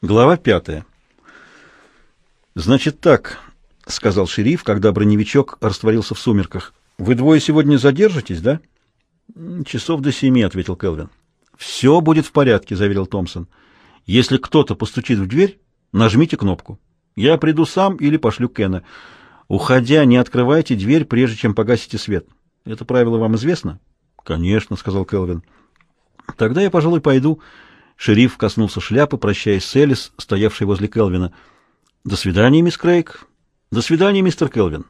Глава пятая. «Значит так», — сказал шериф, когда броневичок растворился в сумерках. «Вы двое сегодня задержитесь, да?» «Часов до семи», — ответил Келвин. «Все будет в порядке», — заверил Томпсон. «Если кто-то постучит в дверь, нажмите кнопку. Я приду сам или пошлю Кена. Уходя, не открывайте дверь, прежде чем погасите свет. Это правило вам известно?» «Конечно», — сказал Келвин. «Тогда я, пожалуй, пойду». Шериф коснулся шляпы, прощаясь с Элис, стоявшей возле Келвина. «До свидания, мисс Крейг». «До свидания, мистер Келвин».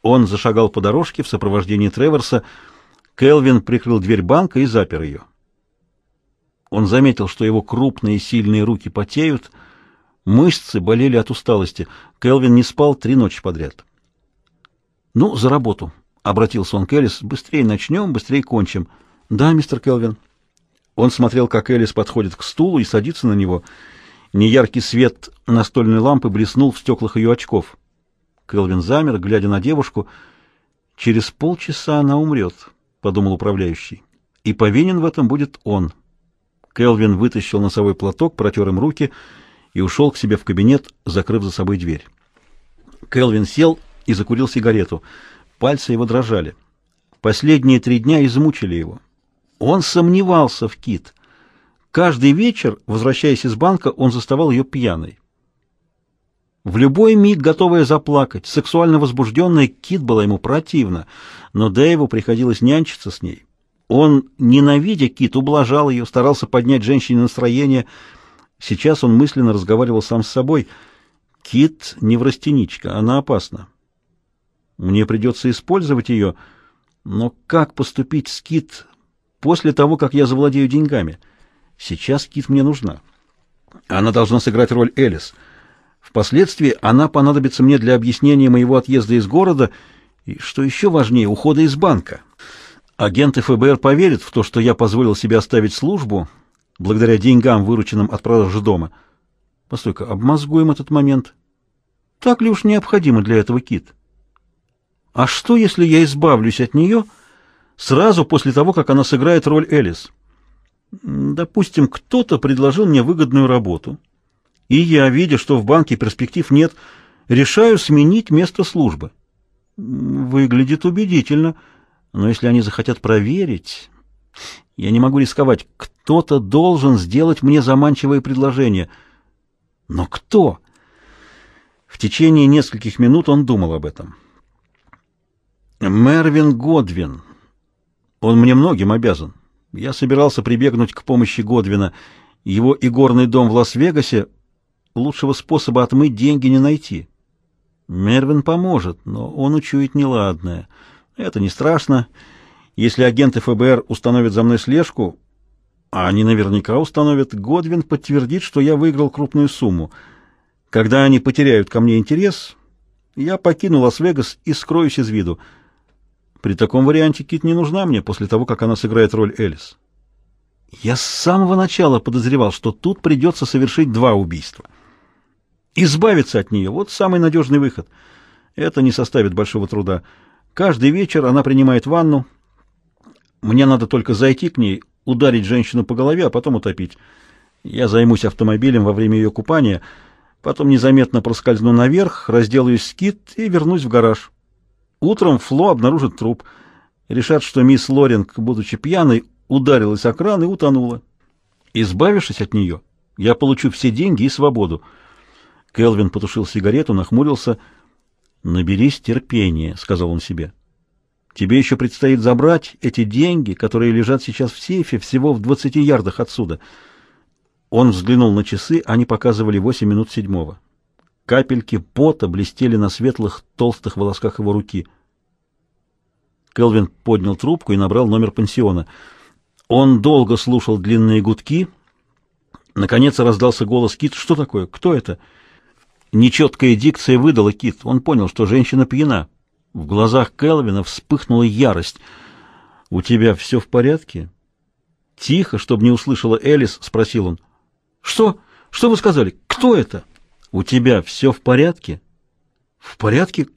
Он зашагал по дорожке в сопровождении Треворса. Келвин прикрыл дверь банка и запер ее. Он заметил, что его крупные сильные руки потеют, мышцы болели от усталости. Келвин не спал три ночи подряд. «Ну, за работу», — обратился он к Элис. «Быстрее начнем, быстрее кончим». «Да, мистер Келвин». Он смотрел, как Элис подходит к стулу и садится на него. Неяркий свет настольной лампы блеснул в стеклах ее очков. Келвин замер, глядя на девушку. «Через полчаса она умрет», — подумал управляющий. «И повинен в этом будет он». Келвин вытащил носовой платок, протер им руки и ушел к себе в кабинет, закрыв за собой дверь. Келвин сел и закурил сигарету. Пальцы его дрожали. Последние три дня измучили его. Он сомневался в Кит. Каждый вечер, возвращаясь из банка, он заставал ее пьяной. В любой миг готовая заплакать, сексуально возбужденная, Кит была ему противна, но Дэйву приходилось нянчиться с ней. Он, ненавидя Кит, ублажал ее, старался поднять женщине настроение. Сейчас он мысленно разговаривал сам с собой. Кит не врастеничка, она опасна. Мне придется использовать ее, но как поступить с Кит после того, как я завладею деньгами. Сейчас Кит мне нужна. Она должна сыграть роль Элис. Впоследствии она понадобится мне для объяснения моего отъезда из города и, что еще важнее, ухода из банка. Агенты ФБР поверят в то, что я позволил себе оставить службу благодаря деньгам, вырученным от продажи дома. Постой-ка, обмозгуем этот момент. Так ли уж необходимо для этого Кит? А что, если я избавлюсь от нее сразу после того, как она сыграет роль Элис. Допустим, кто-то предложил мне выгодную работу, и я, видя, что в банке перспектив нет, решаю сменить место службы. Выглядит убедительно, но если они захотят проверить, я не могу рисковать. Кто-то должен сделать мне заманчивое предложение. Но кто? В течение нескольких минут он думал об этом. Мервин Годвин он мне многим обязан. Я собирался прибегнуть к помощи Годвина. Его игорный дом в Лас-Вегасе лучшего способа отмыть деньги не найти. Мервин поможет, но он учует неладное. Это не страшно. Если агенты ФБР установят за мной слежку, а они наверняка установят, Годвин подтвердит, что я выиграл крупную сумму. Когда они потеряют ко мне интерес, я покину Лас-Вегас и скроюсь из виду. При таком варианте Кит не нужна мне после того, как она сыграет роль Элис. Я с самого начала подозревал, что тут придется совершить два убийства. Избавиться от нее — вот самый надежный выход. Это не составит большого труда. Каждый вечер она принимает ванну. Мне надо только зайти к ней, ударить женщину по голове, а потом утопить. Я займусь автомобилем во время ее купания, потом незаметно проскользну наверх, разделаюсь Кит и вернусь в гараж. Утром Фло обнаружит труп. Решат, что мисс Лоринг, будучи пьяной, ударилась о кран и утонула. Избавившись от нее, я получу все деньги и свободу. Келвин потушил сигарету, нахмурился. «Наберись терпения», — сказал он себе. «Тебе еще предстоит забрать эти деньги, которые лежат сейчас в сейфе, всего в двадцати ярдах отсюда». Он взглянул на часы, они показывали восемь минут седьмого. Капельки пота блестели на светлых, толстых волосках его руки. Келвин поднял трубку и набрал номер пансиона. Он долго слушал длинные гудки. Наконец раздался голос Кит. «Что такое? Кто это?» Нечеткая дикция выдала Кит. Он понял, что женщина пьяна. В глазах Келвина вспыхнула ярость. «У тебя все в порядке?» Тихо, чтобы не услышала Элис, спросил он. «Что? Что вы сказали? Кто это?» «У тебя все в порядке?» «В порядке?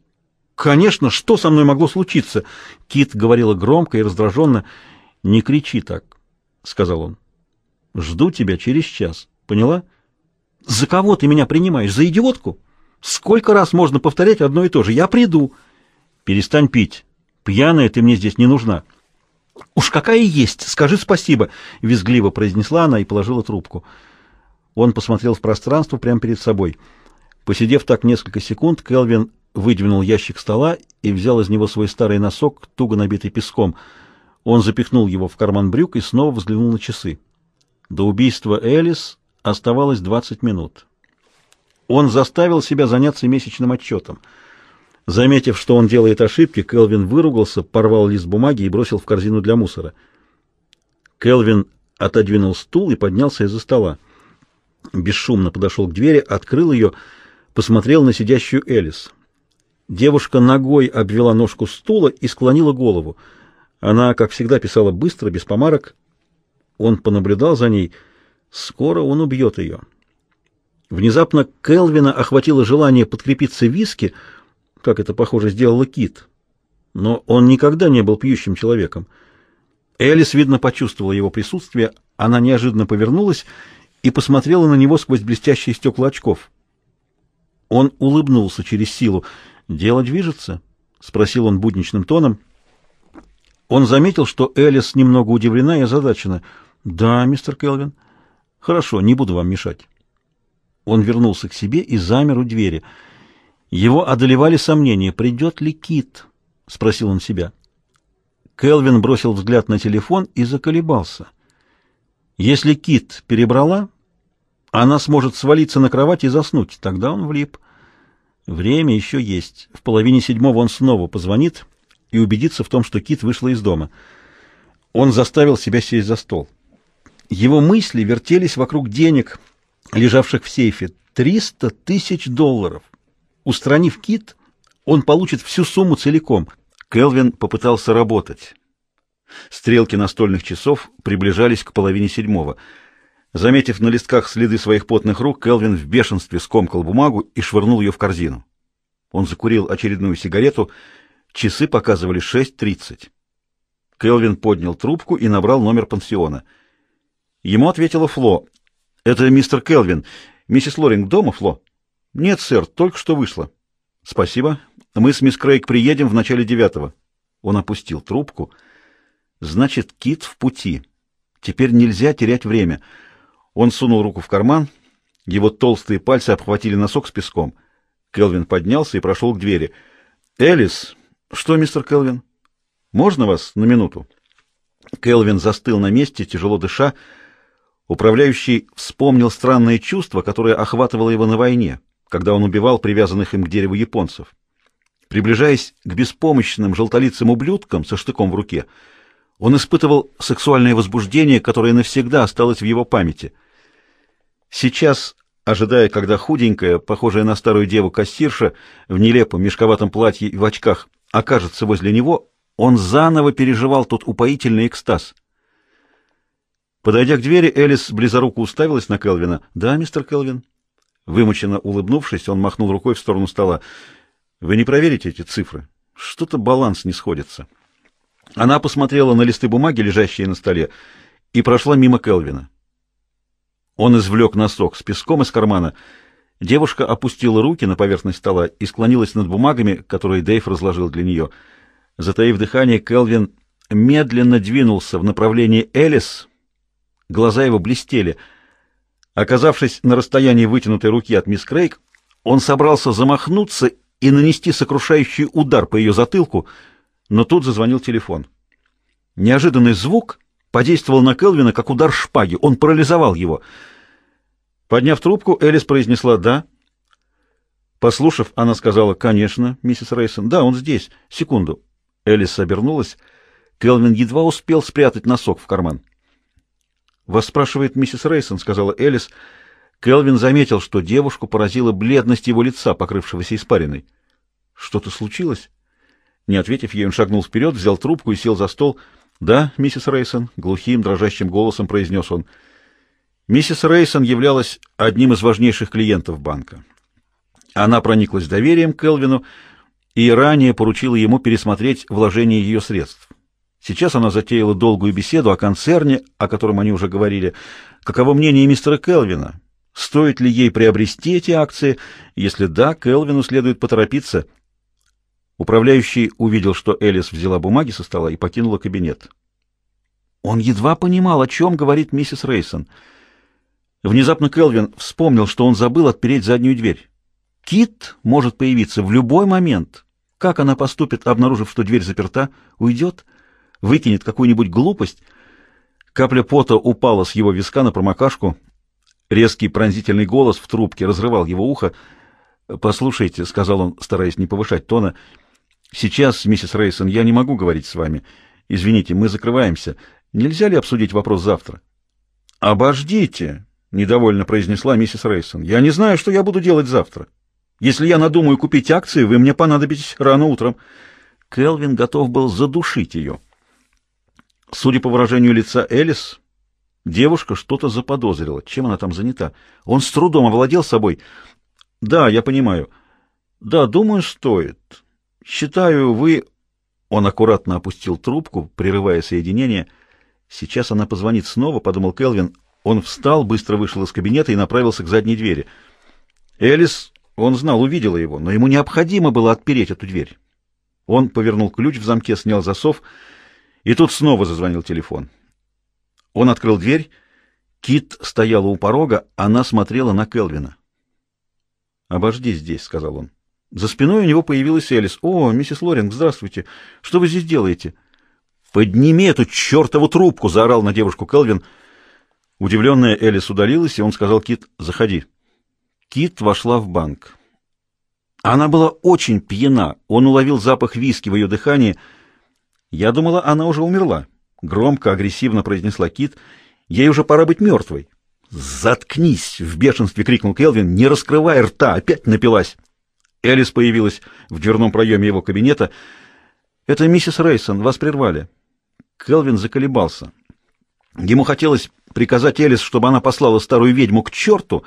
Конечно, что со мной могло случиться?» Кит говорила громко и раздраженно. «Не кричи так», — сказал он. «Жду тебя через час. Поняла?» За кого ты меня принимаешь? За идиотку? Сколько раз можно повторять одно и то же? Я приду. Перестань пить. Пьяная ты мне здесь не нужна. Уж какая есть, скажи спасибо, визгливо произнесла она и положила трубку. Он посмотрел в пространство прямо перед собой. Посидев так несколько секунд, Келвин выдвинул ящик стола и взял из него свой старый носок, туго набитый песком. Он запихнул его в карман брюк и снова взглянул на часы. До убийства Элис оставалось 20 минут. Он заставил себя заняться месячным отчетом. Заметив, что он делает ошибки, Келвин выругался, порвал лист бумаги и бросил в корзину для мусора. Келвин отодвинул стул и поднялся из-за стола. Бесшумно подошел к двери, открыл ее, посмотрел на сидящую Элис. Девушка ногой обвела ножку стула и склонила голову. Она, как всегда, писала быстро, без помарок. Он понаблюдал за ней. Скоро он убьет ее. Внезапно Келвина охватило желание подкрепиться виски, как это, похоже, сделала Кит. Но он никогда не был пьющим человеком. Элис, видно, почувствовала его присутствие. Она неожиданно повернулась и посмотрела на него сквозь блестящие стекла очков. Он улыбнулся через силу. «Дело движется?» — спросил он будничным тоном. Он заметил, что Элис немного удивлена и озадачена. «Да, мистер Келвин. Хорошо, не буду вам мешать». Он вернулся к себе и замер у двери. Его одолевали сомнения, придет ли Кит, — спросил он себя. Келвин бросил взгляд на телефон и заколебался. Если Кит перебрала, она сможет свалиться на кровать и заснуть. Тогда он влип. Время еще есть. В половине седьмого он снова позвонит и убедится в том, что Кит вышла из дома. Он заставил себя сесть за стол. Его мысли вертелись вокруг денег, лежавших в сейфе. Триста тысяч долларов. Устранив Кит, он получит всю сумму целиком. Келвин попытался работать. Стрелки настольных часов приближались к половине седьмого. Заметив на листках следы своих потных рук, Келвин в бешенстве скомкал бумагу и швырнул ее в корзину. Он закурил очередную сигарету. Часы показывали 6.30. Келвин поднял трубку и набрал номер пансиона. Ему ответила Фло. «Это мистер Келвин. Миссис Лоринг дома, Фло?» «Нет, сэр, только что вышла». «Спасибо. Мы с мисс Крейг приедем в начале девятого». Он опустил трубку. «Значит, Кит в пути. Теперь нельзя терять время». Он сунул руку в карман. Его толстые пальцы обхватили носок с песком. Келвин поднялся и прошел к двери. «Элис!» «Что, мистер Келвин?» «Можно вас на минуту?» Келвин застыл на месте, тяжело дыша. Управляющий вспомнил странное чувство, которое охватывало его на войне, когда он убивал привязанных им к дереву японцев. Приближаясь к беспомощным желтолицым ублюдкам со штыком в руке, он испытывал сексуальное возбуждение, которое навсегда осталось в его памяти. Сейчас, ожидая, когда худенькая, похожая на старую деву кассирша, в нелепом мешковатом платье и в очках, окажется возле него, он заново переживал тот упоительный экстаз. Подойдя к двери, Элис близоруко уставилась на Келвина. «Да, мистер Келвин?» Вымученно улыбнувшись, он махнул рукой в сторону стола. «Вы не проверите эти цифры? Что-то баланс не сходится». Она посмотрела на листы бумаги, лежащие на столе, и прошла мимо Келвина. Он извлек носок с песком из кармана. Девушка опустила руки на поверхность стола и склонилась над бумагами, которые Дэйв разложил для нее. Затаив дыхание, Келвин медленно двинулся в направлении Элис. Глаза его блестели. Оказавшись на расстоянии вытянутой руки от мисс Крейг, он собрался замахнуться и нанести сокрушающий удар по ее затылку — но тут зазвонил телефон. Неожиданный звук подействовал на Келвина, как удар шпаги. Он парализовал его. Подняв трубку, Элис произнесла «да». Послушав, она сказала «конечно, миссис Рейсон». «Да, он здесь. Секунду». Элис обернулась. Келвин едва успел спрятать носок в карман. «Вас спрашивает миссис Рейсон», — сказала Элис. Келвин заметил, что девушку поразила бледность его лица, покрывшегося испариной. «Что-то случилось?» Не ответив ей, он шагнул вперед, взял трубку и сел за стол. «Да, миссис Рейсон», — глухим, дрожащим голосом произнес он. Миссис Рейсон являлась одним из важнейших клиентов банка. Она прониклась доверием к Элвину и ранее поручила ему пересмотреть вложение ее средств. Сейчас она затеяла долгую беседу о концерне, о котором они уже говорили. Каково мнение мистера Келвина? Стоит ли ей приобрести эти акции? Если да, Келвину следует поторопиться. Управляющий увидел, что Элис взяла бумаги со стола и покинула кабинет. Он едва понимал, о чем говорит миссис Рейсон. Внезапно Келвин вспомнил, что он забыл отпереть заднюю дверь. Кит может появиться в любой момент. Как она поступит, обнаружив, что дверь заперта? Уйдет? Выкинет какую-нибудь глупость? Капля пота упала с его виска на промокашку. Резкий пронзительный голос в трубке разрывал его ухо. «Послушайте», — сказал он, стараясь не повышать тона, — «сейчас, миссис Рейсон, я не могу говорить с вами. Извините, мы закрываемся. Нельзя ли обсудить вопрос завтра?» «Обождите», — недовольно произнесла миссис Рейсон. «Я не знаю, что я буду делать завтра. Если я надумаю купить акции, вы мне понадобитесь рано утром». Келвин готов был задушить ее. Судя по выражению лица Элис, девушка что-то заподозрила. Чем она там занята? Он с трудом овладел собой. «Да, я понимаю. Да, думаю, стоит. Считаю, вы...» Он аккуратно опустил трубку, прерывая соединение. «Сейчас она позвонит снова», — подумал Келвин. Он встал, быстро вышел из кабинета и направился к задней двери. Элис, он знал, увидела его, но ему необходимо было отпереть эту дверь. Он повернул ключ в замке, снял засов — и тут снова зазвонил телефон. Он открыл дверь. Кит стояла у порога, она смотрела на Келвина. «Обожди здесь», — сказал он. За спиной у него появилась Элис. «О, миссис Лоринг, здравствуйте. Что вы здесь делаете?» «Подними эту чертову трубку!» — заорал на девушку Келвин. Удивленная Элис удалилась, и он сказал Кит, «Заходи». Кит вошла в банк. Она была очень пьяна. Он уловил запах виски в ее дыхании — я думала, она уже умерла. Громко, агрессивно произнесла Кит. Ей уже пора быть мертвой. «Заткнись!» — в бешенстве крикнул Келвин. «Не раскрывай рта! Опять напилась!» Элис появилась в дверном проеме его кабинета. «Это миссис Рейсон. Вас прервали». Келвин заколебался. Ему хотелось приказать Элис, чтобы она послала старую ведьму к черту,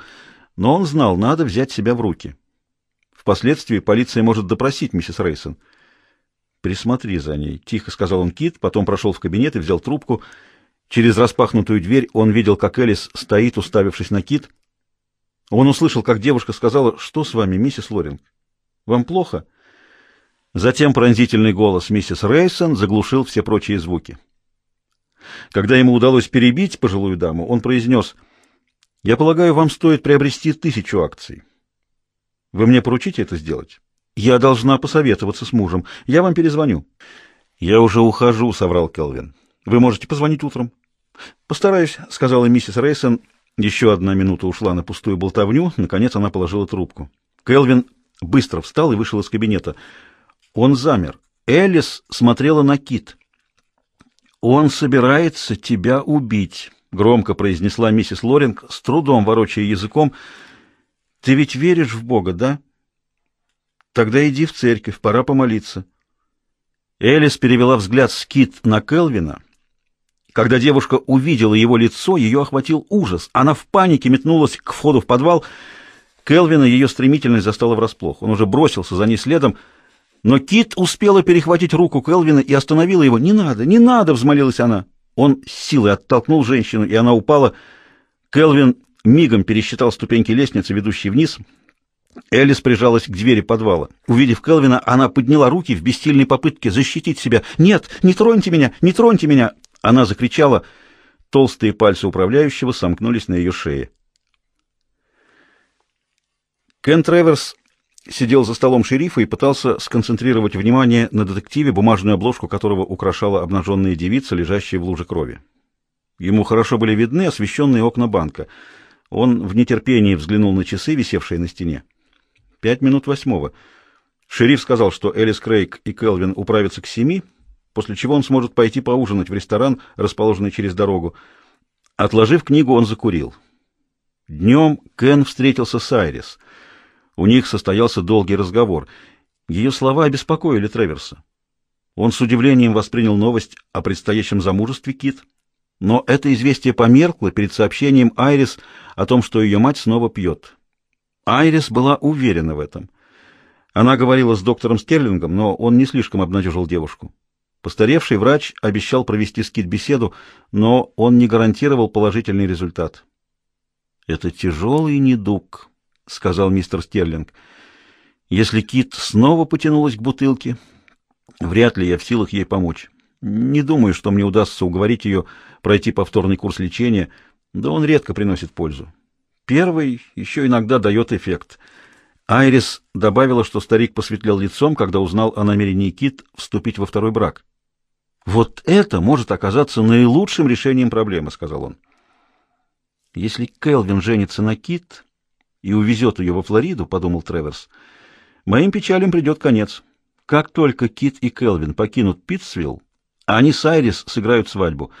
но он знал, надо взять себя в руки. Впоследствии полиция может допросить миссис Рейсон. «Присмотри за ней», — тихо сказал он Кит, потом прошел в кабинет и взял трубку. Через распахнутую дверь он видел, как Элис стоит, уставившись на Кит. Он услышал, как девушка сказала, «Что с вами, миссис Лоринг? Вам плохо?» Затем пронзительный голос миссис Рейсон заглушил все прочие звуки. Когда ему удалось перебить пожилую даму, он произнес, «Я полагаю, вам стоит приобрести тысячу акций. Вы мне поручите это сделать?» Я должна посоветоваться с мужем. Я вам перезвоню. Я уже ухожу, соврал Келвин. Вы можете позвонить утром. Постараюсь, сказала миссис Рейсон. Еще одна минута ушла на пустую болтовню. Наконец она положила трубку. Келвин быстро встал и вышел из кабинета. Он замер. Элис смотрела на Кит. Он собирается тебя убить, громко произнесла миссис Лоринг, с трудом ворочая языком. Ты ведь веришь в Бога, да? Тогда иди в церковь, пора помолиться. Элис перевела взгляд с Кит на Келвина. Когда девушка увидела его лицо, ее охватил ужас. Она в панике метнулась к входу в подвал. Келвина ее стремительность застала врасплох. Он уже бросился за ней следом, но Кит успела перехватить руку Келвина и остановила его. «Не надо, не надо!» — взмолилась она. Он с силой оттолкнул женщину, и она упала. Келвин мигом пересчитал ступеньки лестницы, ведущей вниз — Элис прижалась к двери подвала. Увидев Келвина, она подняла руки в бессильной попытке защитить себя. «Нет, не троньте меня! Не троньте меня!» Она закричала. Толстые пальцы управляющего сомкнулись на ее шее. Кен Треверс сидел за столом шерифа и пытался сконцентрировать внимание на детективе, бумажную обложку которого украшала обнаженная девица, лежащая в луже крови. Ему хорошо были видны освещенные окна банка. Он в нетерпении взглянул на часы, висевшие на стене. Пять минут восьмого. Шериф сказал, что Элис Крейг и Келвин управятся к семи, после чего он сможет пойти поужинать в ресторан, расположенный через дорогу. Отложив книгу, он закурил. Днем Кен встретился с Айрис. У них состоялся долгий разговор. Ее слова обеспокоили Треверса. Он с удивлением воспринял новость о предстоящем замужестве Кит, но это известие померкло перед сообщением Айрис о том, что ее мать снова пьет. Айрис была уверена в этом. Она говорила с доктором Стерлингом, но он не слишком обнадежил девушку. Постаревший врач обещал провести скид-беседу, но он не гарантировал положительный результат. «Это тяжелый недуг», — сказал мистер Стерлинг. «Если Кит снова потянулась к бутылке, вряд ли я в силах ей помочь. Не думаю, что мне удастся уговорить ее пройти повторный курс лечения, да он редко приносит пользу. Первый еще иногда дает эффект». Айрис добавила, что старик посветлел лицом, когда узнал о намерении Кит вступить во второй брак. «Вот это может оказаться наилучшим решением проблемы», — сказал он. «Если Келвин женится на Кит и увезет ее во Флориду», — подумал Треверс, — «моим печалям придет конец. Как только Кит и Келвин покинут Питтсвилл, они с Айрис сыграют свадьбу.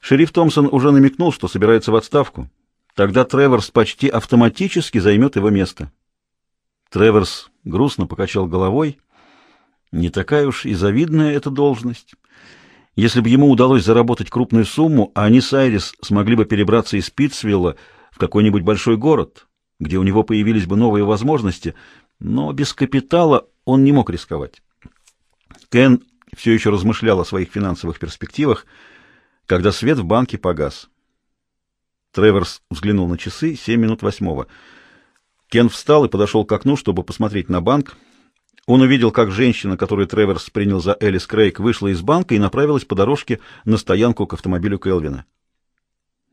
Шериф Томпсон уже намекнул, что собирается в отставку. Тогда Треверс почти автоматически займет его место». Треверс грустно покачал головой. Не такая уж и завидная эта должность. Если бы ему удалось заработать крупную сумму, они с Айрис смогли бы перебраться из Питтсвилла в какой-нибудь большой город, где у него появились бы новые возможности, но без капитала он не мог рисковать. Кен все еще размышлял о своих финансовых перспективах, когда свет в банке погас. Треверс взглянул на часы, семь минут восьмого. Кен встал и подошел к окну, чтобы посмотреть на банк. Он увидел, как женщина, которую Треверс принял за Элис Крейг, вышла из банка и направилась по дорожке на стоянку к автомобилю Келвина.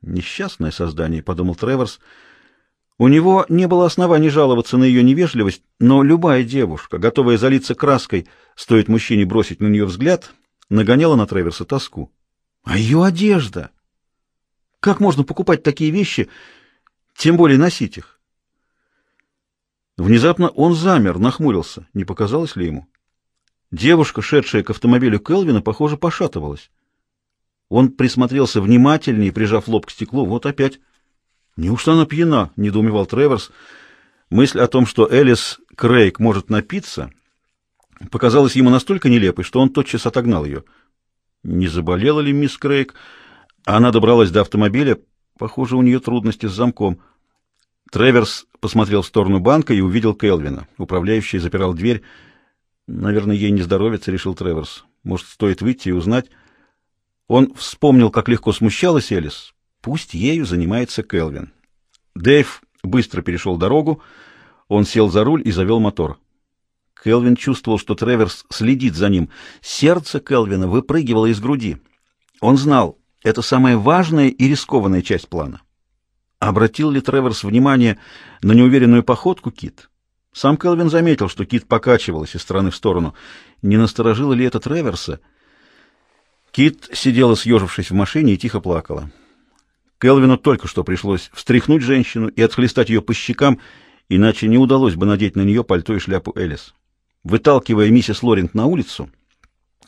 «Несчастное создание», — подумал Треверс. У него не было оснований жаловаться на ее невежливость, но любая девушка, готовая залиться краской, стоит мужчине бросить на нее взгляд, нагоняла на Треверса тоску. А ее одежда! Как можно покупать такие вещи, тем более носить их? Внезапно он замер, нахмурился. Не показалось ли ему? Девушка, шедшая к автомобилю Келвина, похоже, пошатывалась. Он присмотрелся внимательнее, прижав лоб к стеклу. Вот опять. Неужто она пьяна? — недоумевал Треворс. Мысль о том, что Элис Крейг может напиться, показалась ему настолько нелепой, что он тотчас отогнал ее. Не заболела ли мисс Крейг? Она добралась до автомобиля. Похоже, у нее трудности с замком. Треверс посмотрел в сторону банка и увидел Келвина. Управляющий запирал дверь. Наверное, ей не здоровится, решил Треверс. Может, стоит выйти и узнать. Он вспомнил, как легко смущалась Элис. Пусть ею занимается Келвин. Дэйв быстро перешел дорогу. Он сел за руль и завел мотор. Келвин чувствовал, что Треверс следит за ним. Сердце Келвина выпрыгивало из груди. Он знал, это самая важная и рискованная часть плана. Обратил ли Треворс внимание на неуверенную походку Кит? Сам Келвин заметил, что Кит покачивалась из стороны в сторону. Не насторожило ли это Треверса? Кит сидела, съежившись в машине, и тихо плакала. Келвину только что пришлось встряхнуть женщину и отхлестать ее по щекам, иначе не удалось бы надеть на нее пальто и шляпу Элис. Выталкивая миссис Лоринг на улицу,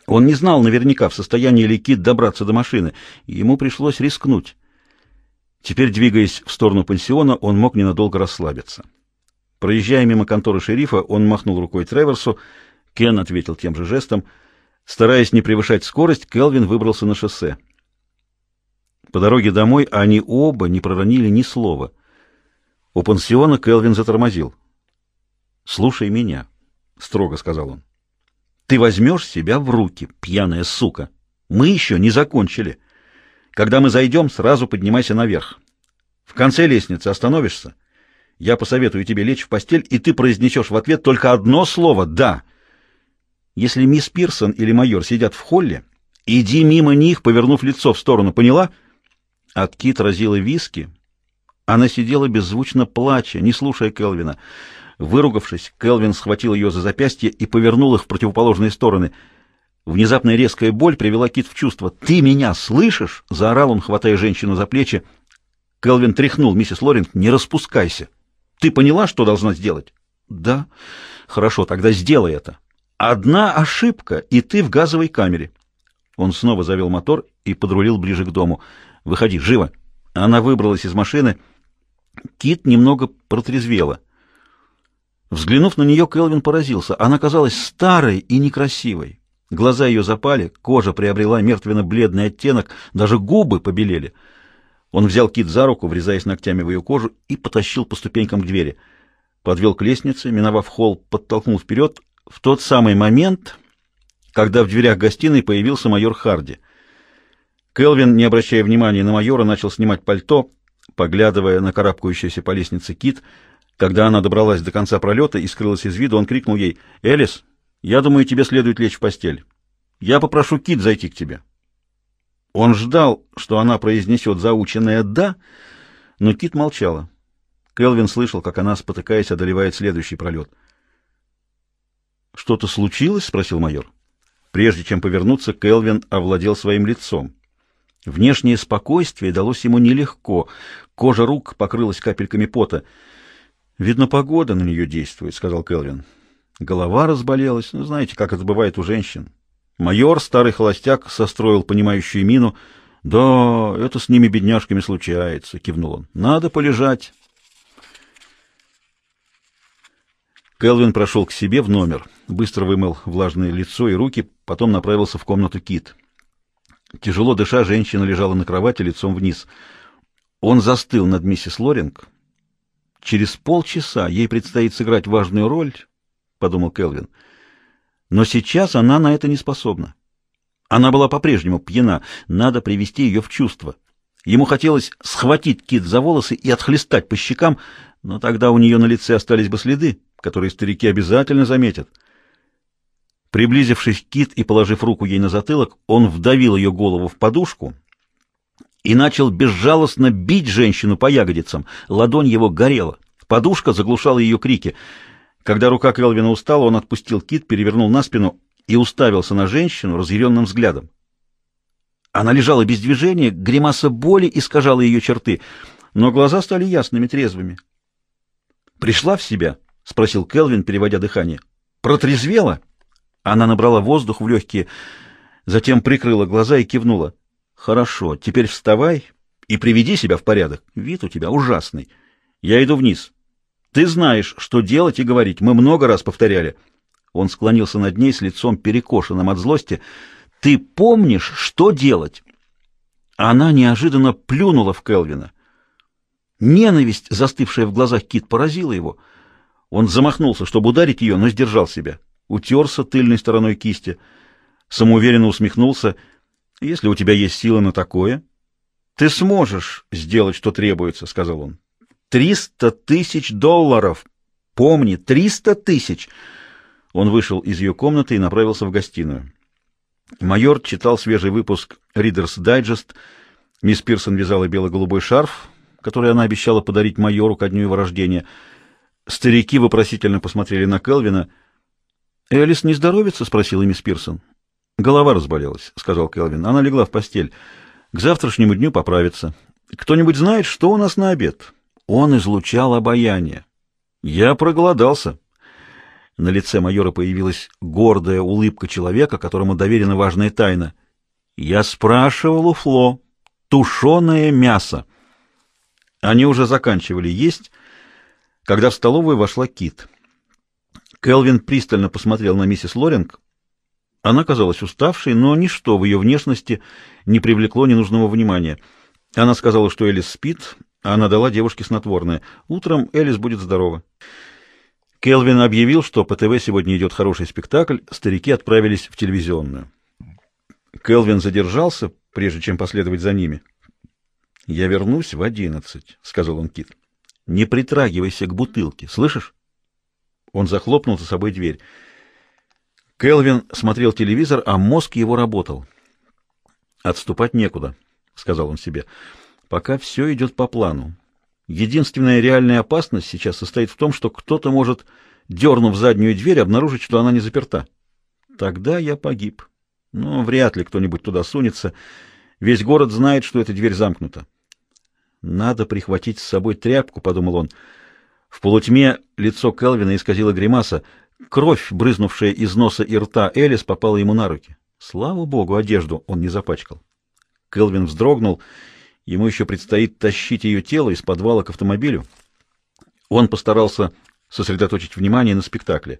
он не знал наверняка, в состоянии ли Кит добраться до машины, и ему пришлось рискнуть. Теперь, двигаясь в сторону пансиона, он мог ненадолго расслабиться. Проезжая мимо конторы шерифа, он махнул рукой Треверсу. Кен ответил тем же жестом. Стараясь не превышать скорость, Келвин выбрался на шоссе. По дороге домой они оба не проронили ни слова. У пансиона Келвин затормозил. «Слушай меня», — строго сказал он. «Ты возьмешь себя в руки, пьяная сука. Мы еще не закончили». Когда мы зайдем, сразу поднимайся наверх. В конце лестницы остановишься. Я посоветую тебе лечь в постель, и ты произнесешь в ответ только одно слово «да». Если мисс Пирсон или майор сидят в холле, иди мимо них, повернув лицо в сторону, поняла? От Кит разила виски. Она сидела беззвучно плача, не слушая Келвина. Выругавшись, Келвин схватил ее за запястье и повернул их в противоположные стороны — Внезапная резкая боль привела Кит в чувство. «Ты меня слышишь?» — заорал он, хватая женщину за плечи. Келвин тряхнул миссис Лоринг. «Не распускайся. Ты поняла, что должна сделать?» «Да». «Хорошо, тогда сделай это. Одна ошибка, и ты в газовой камере». Он снова завел мотор и подрулил ближе к дому. «Выходи, живо!» Она выбралась из машины. Кит немного протрезвела. Взглянув на нее, Келвин поразился. Она казалась старой и некрасивой. Глаза ее запали, кожа приобрела мертвенно-бледный оттенок, даже губы побелели. Он взял Кит за руку, врезаясь ногтями в ее кожу, и потащил по ступенькам к двери. Подвел к лестнице, миновав холл, подтолкнул вперед. В тот самый момент, когда в дверях гостиной появился майор Харди. Келвин, не обращая внимания на майора, начал снимать пальто. поглядывая на карабкающуюся по лестнице Кит. Когда она добралась до конца пролета и скрылась из виду, он крикнул ей, «Элис, я думаю, тебе следует лечь в постель. Я попрошу Кит зайти к тебе». Он ждал, что она произнесет заученное «да», но Кит молчала. Келвин слышал, как она, спотыкаясь, одолевает следующий пролет. «Что-то случилось?» — спросил майор. Прежде чем повернуться, Келвин овладел своим лицом. Внешнее спокойствие далось ему нелегко. Кожа рук покрылась капельками пота. «Видно, погода на нее действует», — сказал Келвин. Голова разболелась. Ну, знаете, как это бывает у женщин. Майор, старый холостяк, состроил понимающую мину. «Да, это с ними, бедняжками, случается», — кивнул он. «Надо полежать». Келвин прошел к себе в номер, быстро вымыл влажное лицо и руки, потом направился в комнату Кит. Тяжело дыша, женщина лежала на кровати лицом вниз. Он застыл над миссис Лоринг. «Через полчаса ей предстоит сыграть важную роль», — подумал Келвин. «Но сейчас она на это не способна. Она была по-прежнему пьяна. Надо привести ее в чувство». Ему хотелось схватить Кит за волосы и отхлестать по щекам, но тогда у нее на лице остались бы следы которые старики обязательно заметят. Приблизившись Кит и положив руку ей на затылок, он вдавил ее голову в подушку и начал безжалостно бить женщину по ягодицам. Ладонь его горела. Подушка заглушала ее крики. Когда рука Келвина устала, он отпустил Кит, перевернул на спину и уставился на женщину разъяренным взглядом. Она лежала без движения, гримаса боли искажала ее черты, но глаза стали ясными, трезвыми. Пришла в себя — спросил Келвин, переводя дыхание. «Протрезвела?» Она набрала воздух в легкие, затем прикрыла глаза и кивнула. «Хорошо, теперь вставай и приведи себя в порядок. Вид у тебя ужасный. Я иду вниз. Ты знаешь, что делать и говорить. Мы много раз повторяли». Он склонился над ней с лицом перекошенным от злости. «Ты помнишь, что делать?» Она неожиданно плюнула в Келвина. Ненависть, застывшая в глазах Кит, поразила его — он замахнулся, чтобы ударить ее, но сдержал себя. Утерся тыльной стороной кисти. Самоуверенно усмехнулся. «Если у тебя есть силы на такое, ты сможешь сделать, что требуется», — сказал он. «Триста тысяч долларов! Помни, триста тысяч!» Он вышел из ее комнаты и направился в гостиную. Майор читал свежий выпуск Reader's Digest. Мисс Пирсон вязала бело-голубой шарф, который она обещала подарить майору ко дню его рождения — Старики вопросительно посмотрели на Келвина. «Элис не здоровится?» — спросила мисс Пирсон. «Голова разболелась», — сказал Келвин. «Она легла в постель. К завтрашнему дню поправится. Кто-нибудь знает, что у нас на обед?» Он излучал обаяние. «Я проголодался». На лице майора появилась гордая улыбка человека, которому доверена важная тайна. «Я спрашивал у Фло. Тушеное мясо». Они уже заканчивали есть, когда в столовую вошла Кит. Келвин пристально посмотрел на миссис Лоринг. Она казалась уставшей, но ничто в ее внешности не привлекло ненужного внимания. Она сказала, что Элис спит, а она дала девушке снотворное. Утром Элис будет здорова. Келвин объявил, что по ТВ сегодня идет хороший спектакль, старики отправились в телевизионную. Келвин задержался, прежде чем последовать за ними. «Я вернусь в одиннадцать», — сказал он Кит. Не притрагивайся к бутылке, слышишь? Он захлопнул за собой дверь. Келвин смотрел телевизор, а мозг его работал. «Отступать некуда», — сказал он себе. «Пока все идет по плану. Единственная реальная опасность сейчас состоит в том, что кто-то может, дернув заднюю дверь, обнаружить, что она не заперта. Тогда я погиб. Но вряд ли кто-нибудь туда сунется. Весь город знает, что эта дверь замкнута. «Надо прихватить с собой тряпку», — подумал он. В полутьме лицо Келвина исказило гримаса. Кровь, брызнувшая из носа и рта Элис, попала ему на руки. Слава богу, одежду он не запачкал. Келвин вздрогнул. Ему еще предстоит тащить ее тело из подвала к автомобилю. Он постарался сосредоточить внимание на спектакле.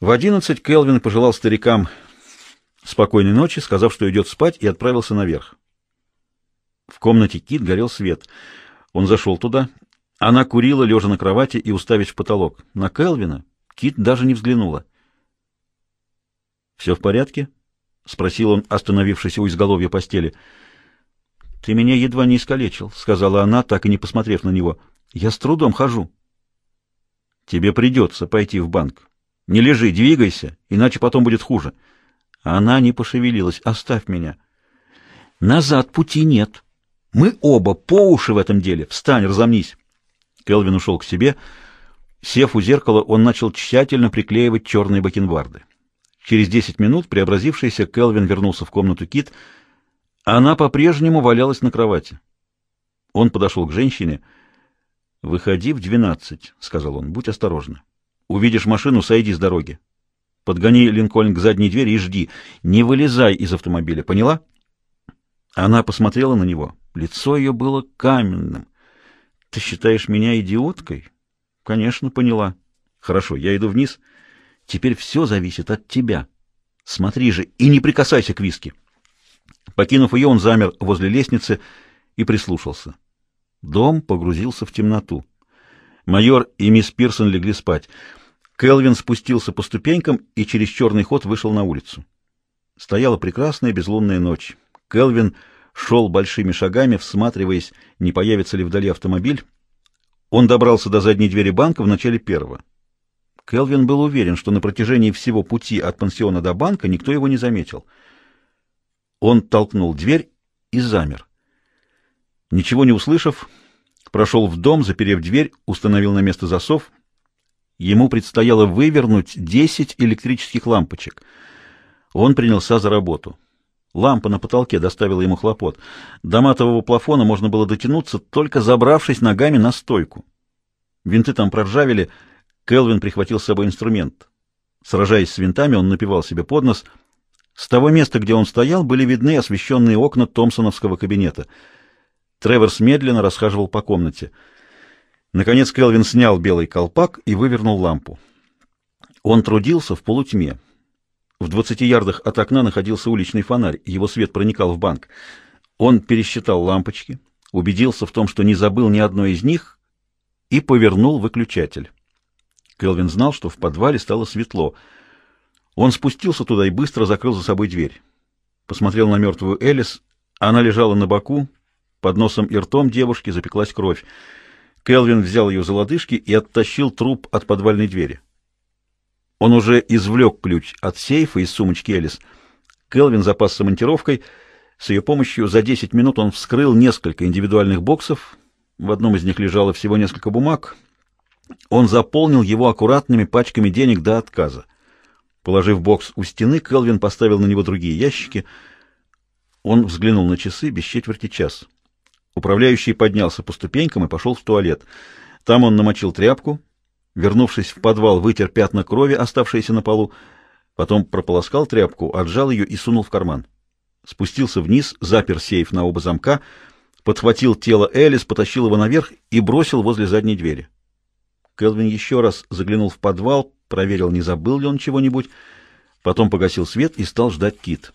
В одиннадцать Келвин пожелал старикам спокойной ночи, сказав, что идет спать, и отправился наверх. В комнате Кит горел свет. Он зашел туда. Она курила, лежа на кровати и уставив в потолок. На Келвина Кит даже не взглянула. «Все в порядке?» — спросил он, остановившись у изголовья постели. «Ты меня едва не искалечил», — сказала она, так и не посмотрев на него. «Я с трудом хожу». «Тебе придется пойти в банк. Не лежи, двигайся, иначе потом будет хуже». Она не пошевелилась. «Оставь меня». «Назад пути нет. Мы оба по уши в этом деле. Встань, разомнись». Келвин ушел к себе. Сев у зеркала, он начал тщательно приклеивать черные бакенбарды. Через десять минут преобразившийся Келвин вернулся в комнату Кит. Она по-прежнему валялась на кровати. Он подошел к женщине. «Выходи в двенадцать», — сказал он. «Будь осторожна. Увидишь машину, сойди с дороги. Подгони Линкольн к задней двери и жди. Не вылезай из автомобиля, поняла?» Она посмотрела на него. Лицо ее было каменным. «Ты считаешь меня идиоткой?» «Конечно, поняла. Хорошо, я иду вниз. Теперь все зависит от тебя. Смотри же и не прикасайся к виски». Покинув ее, он замер возле лестницы и прислушался. Дом погрузился в темноту. Майор и мисс Пирсон легли спать. Келвин спустился по ступенькам и через черный ход вышел на улицу. Стояла прекрасная безлунная ночь. Келвин шел большими шагами, всматриваясь, не появится ли вдали автомобиль. Он добрался до задней двери банка в начале первого. Келвин был уверен, что на протяжении всего пути от пансиона до банка никто его не заметил. Он толкнул дверь и замер. Ничего не услышав, прошел в дом, заперев дверь, установил на место засов. Ему предстояло вывернуть десять электрических лампочек. Он принялся за работу. Лампа на потолке доставила ему хлопот. До матового плафона можно было дотянуться, только забравшись ногами на стойку. Винты там проржавели, Келвин прихватил с собой инструмент. Сражаясь с винтами, он напивал себе под нос. С того места, где он стоял, были видны освещенные окна Томпсоновского кабинета — Треворс медленно расхаживал по комнате. Наконец Келвин снял белый колпак и вывернул лампу. Он трудился в полутьме. В двадцати ярдах от окна находился уличный фонарь, его свет проникал в банк. Он пересчитал лампочки, убедился в том, что не забыл ни одной из них, и повернул выключатель. Келвин знал, что в подвале стало светло. Он спустился туда и быстро закрыл за собой дверь. Посмотрел на мертвую Элис. Она лежала на боку, под носом и ртом девушки запеклась кровь. Келвин взял ее за лодыжки и оттащил труп от подвальной двери. Он уже извлек ключ от сейфа из сумочки Элис. Келвин запасся монтировкой. С ее помощью за 10 минут он вскрыл несколько индивидуальных боксов. В одном из них лежало всего несколько бумаг. Он заполнил его аккуратными пачками денег до отказа. Положив бокс у стены, Келвин поставил на него другие ящики. Он взглянул на часы без четверти час. Управляющий поднялся по ступенькам и пошел в туалет. Там он намочил тряпку, вернувшись в подвал, вытер пятна крови, оставшиеся на полу, потом прополоскал тряпку, отжал ее и сунул в карман. Спустился вниз, запер сейф на оба замка, подхватил тело Элис, потащил его наверх и бросил возле задней двери. Келвин еще раз заглянул в подвал, проверил, не забыл ли он чего-нибудь, потом погасил свет и стал ждать Кит.